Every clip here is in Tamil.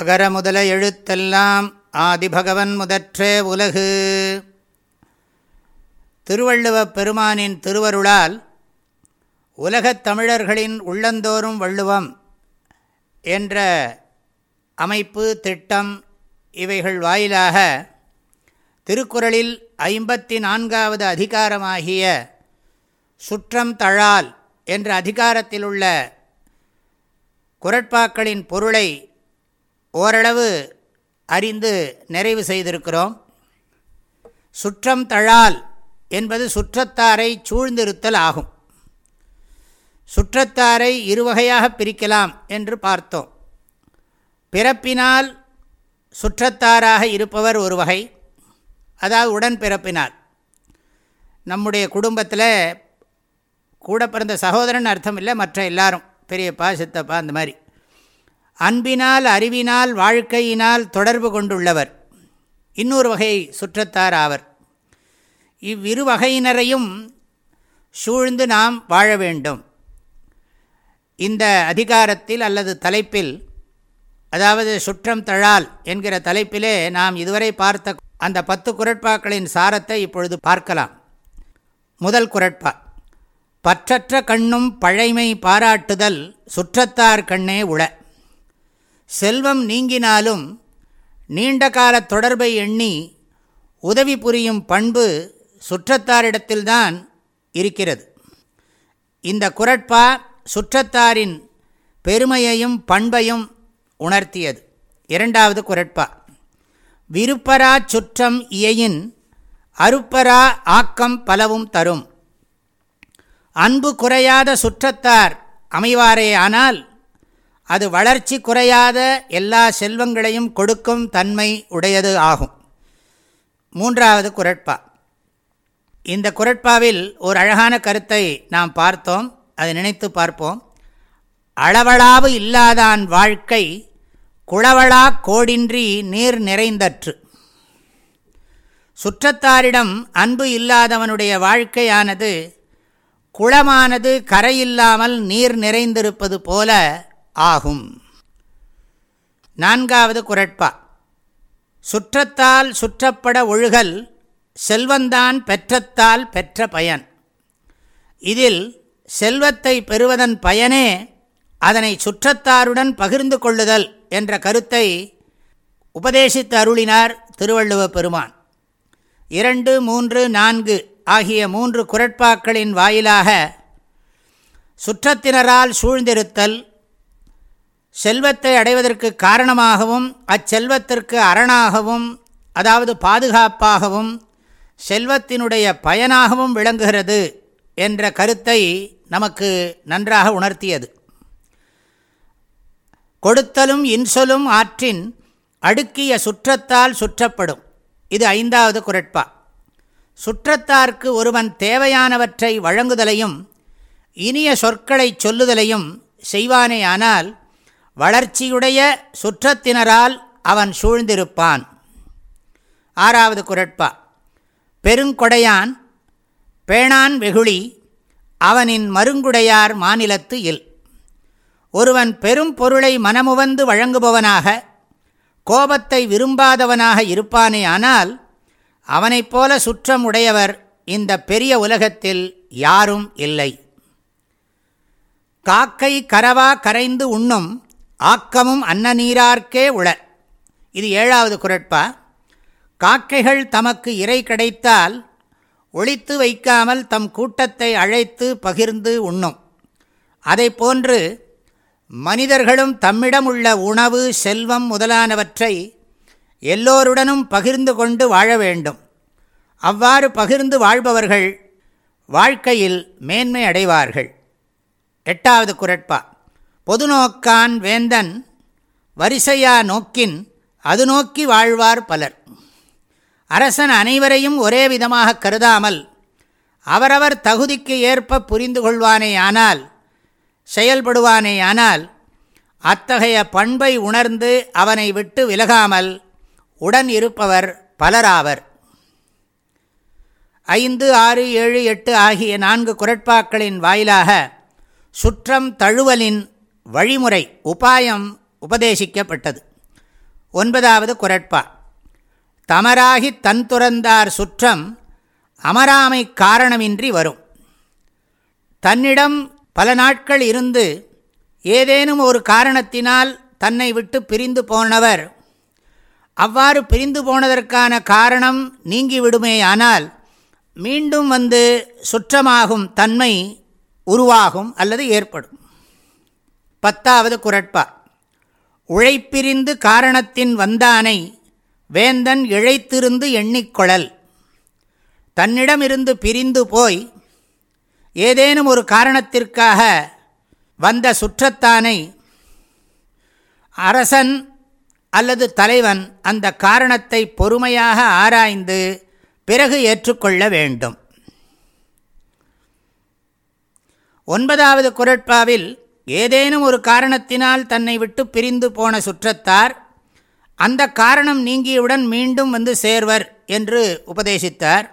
அகர முதல எழுத்தெல்லாம் ஆதிபகவன் முதற்றே உலகு. திருவள்ளுவப் பெருமானின் திருவருளால் உலகத் தமிழர்களின் உள்ளந்தோறும் வள்ளுவம் என்ற அமைப்பு திட்டம் இவைகள் வாயிலாக திருக்குறளில் ஐம்பத்தி நான்காவது அதிகாரமாகிய சுற்றம் தழால் என்ற அதிகாரத்திலுள்ள குரட்பாக்களின் பொருளை ஓரளவு அறிந்து நிறைவு செய்திருக்கிறோம். சுற்றம் தழால் என்பது சுற்றத்தாரை சூழ்ந்திருத்தல் ஆகும். சுற்றத்தாரை இருவகையாக பிரிக்கலாம் என்று பார்த்தோம். பிறப்பினால் சுற்றத்தாராக இருப்பவர் ஒரு வகை அதாவது உடன் பிறப்பினால். நம்முடைய குடும்பத்தில் கூட பிறந்த சகோதரன் அர்த்தம் இல்லை மற்ற எல்லாரும் பெரியப்பா சித்தப்பா அந்த மாதிரி. அன்பினால் அறிவினால் வாழ்க்கையினால் தொடர்பு கொண்டுள்ளவர். இன்னொரு வகை சுற்றத்தார் ஆவர். இவ்விரு வகையினரையும் சூழ்ந்து நாம் வாழ வேண்டும். இந்த அதிகாரத்தில் அல்லது தலைப்பில் அதாவது சுற்றம் தழால் என்கிற தலைப்பிலே நாம் இதுவரை பார்த்த அந்த பத்து குரட்பாக்களின் சாரத்தை இப்பொழுது பார்க்கலாம். முதல் குரட்பா பற்றற்ற கண்ணும் பழைமை பாராட்டுதல் சுற்றத்தார் கண்ணே உள. செல்வம் நீங்கினாலும் நீண்ட கால தொடர்பை எண்ணி உதவி புரியும் பண்பு சுற்றத்தாரிடத்தில்தான் இருக்கிறது. இந்த குரட்பா சுற்றத்தாரின் பெருமையையும் பண்பையும் உணர்த்தியது. இரண்டாவது குரட்பா விருப்பரா சுற்றம் இயையின் அருப்பரா ஆக்கம் பலவும் தரும். அன்பு குறையாத சுற்றத்தார் அமைவாரே ஆனால் அது வளர்ச்சி குறையாத எல்லா செல்வங்களையும் கொடுக்கும் தன்மை உடையது ஆகும். மூன்றாவது குரட்பா. இந்த குரட்பாவில் ஒரு அழகான கருத்தை நாம் பார்த்தோம் அதை நினைத்து பார்ப்போம். அளவளாவு இல்லாதான் வாழ்க்கை குளவளா கோடின்றி நீர் நிறைந்தற்று. சுற்றத்தாரிடம் அன்பு இல்லாதவனுடைய வாழ்க்கையானது குளமானது கரையில்லாமல் நீர் நிறைந்திருப்பது போல ஆகும். நான்காவது குரட்பா. சுற்றத்தால் சுற்றப்பட ஒழுகல் செல்வந்தான் பெற்றத்தால் பெற்ற பயன். இதில் செல்வத்தை பெறுவதன் பயனே அதனை சுற்றத்தாருடன் பகிர்ந்து கொள்ளுதல் என்ற கருத்தை உபதேசித்து அருளினார் திருவள்ளுவ பெருமான். இரண்டு மூன்று நான்கு ஆகிய மூன்று குரட்பாக்களின் வாயிலாக சுற்றத்தினரால் சூழ்ந்திருத்தல் செல்வத்தை அடைவதற்கு காரணமாகவும் அச்செல்வத்திற்கு அரணாகவும் அதாவது பாதுகாப்பாகவும் செல்வத்தினுடைய பயனாகவும் விளங்குகிறது என்ற கருத்தை நமக்கு நன்றாக உணர்த்தியது. கொடுத்தலும் இன்சொலும் ஆற்றின் அடுக்கிய சுற்றத்தால் சுற்றப்படும். இது ஐந்தாவது குரட்பா. சுற்றத்தார்க்கு ஒருவன் தேவையானவற்றை வழங்குதலையும் இனிய சொற்களை சொல்லுதலையும் செய்வானேயானால் வளர்ச்சியுடைய சுற்றத்தினரால் அவன் சூழ்ந்திருப்பான். ஆறாவது குரட்பா. பெருங்கொடையான் பேணான் வெகுளி அவனின் மருங்குடையார் மாநிலத்து இல். ஒருவன் பெரும் பொருளை மனமுவந்து வழங்குபவனாக கோபத்தை விரும்பாதவனாக இருப்பானே ஆனால் அவனைப் போல சுற்றம் உடையவர் இந்த பெரிய உலகத்தில் யாரும் இல்லை. காக்கை கரவா கரைந்து உண்ணும் ஆக்கமும் அன்ன நீரார்க்கே உள. இது ஏழாவது குரட்பா. காக்கைகள் தமக்கு இறை கிடைத்தால் ஒழித்து வைக்காமல் தம் கூட்டத்தை அழைத்து பகிர்ந்து உண்ணும். அதை போன்று மனிதர்களும் தம்மிடம் உள்ள உணவு செல்வம் முதலானவற்றை எல்லோருடனும் பகிர்ந்து கொண்டு வாழ வேண்டும். அவ்வாறு பகிர்ந்து வாழ்பவர்கள் வாழ்க்கையில் மேன்மை அடைவார்கள். எட்டாவது குரட்பா. பொதுநோக்கான் வேந்தன் வரிசையா நோக்கின் அது நோக்கி வாழ்வார் பலர். அரசன் அனைவரையும் ஒரே விதமாக கருதாமல் அவரவர் தகுதிக்கு ஏற்ப புரிந்து கொள்வானேயானால் செயல்படுவானேயானால் அத்தகைய பண்பை உணர்ந்து அவனை விட்டு விலகாமல் உடன் இருப்பவர் பலராவர். ஐந்து ஆறு ஏழு எட்டு ஆகிய நான்கு குரட்பாக்களின் வாயிலாக சுற்றம் தழுவலின் வழிமுறை உபாயம் உபதேசிக்கப்பட்டது. ஒன்பதாவது குரட்பா. தமராகி தன் துறந்தார் சுற்றம் அமராமை காரணமின்றி வரும். தன்னிடம் பல நாட்கள் இருந்து ஏதேனும் ஒரு காரணத்தினால் தன்னை விட்டு பிரிந்து போனவர் அவ்வாறு பிரிந்து போனதற்கான காரணம் நீங்கிவிடுமேயானால் மீண்டும் வந்து சுற்றமாகும் தன்மை உருவாகும் அல்லது ஏற்படும். பத்தாவது குரட்பா. உழைப்பிரிந்து காரணத்தின் வந்தானை வேந்தன் இழைத்திருந்து எண்ணிக்கொழல் தன்னிடமிருந்து பிரிந்து போய் ஏதேனும் ஒரு காரணத்திற்காக வந்த சுற்றத்தானை அரசன் அல்லது தலைவன் அந்த காரணத்தை பொறுமையாக ஆராய்ந்து பிறகு ஏற்றுக்கொள்ள வேண்டும். ஒன்பதாவது குரட்பாவில் ஏதேனும் ஒரு காரணத்தினால் தன்னை விட்டு பிரிந்து போன சுற்றத்தார் அந்த காரணம் நீங்கியவுடன் மீண்டும் வந்து சேர்வர் என்று உபதேசித்தார்.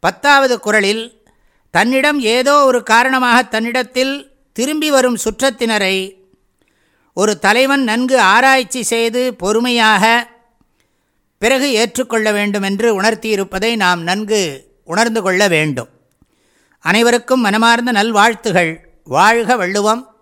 பத்தாவது குரலில் தன்னிடம் ஏதோ ஒரு காரணமாக தன்னிடத்தில் திரும்பி வரும் சுற்றத்தினரை ஒரு தலைவன் நன்கு ஆராய்ச்சி செய்து பொறுமையாக பிறகு ஏற்றுக்கொள்ள வேண்டும் என்று உணர்த்தியிருப்பதை நாம் நன்கு உணர்ந்து கொள்ள வேண்டும். அனைவருக்கும் மனமார்ந்த நல்வாழ்த்துகள். வாழ்க வள்ளுவம்.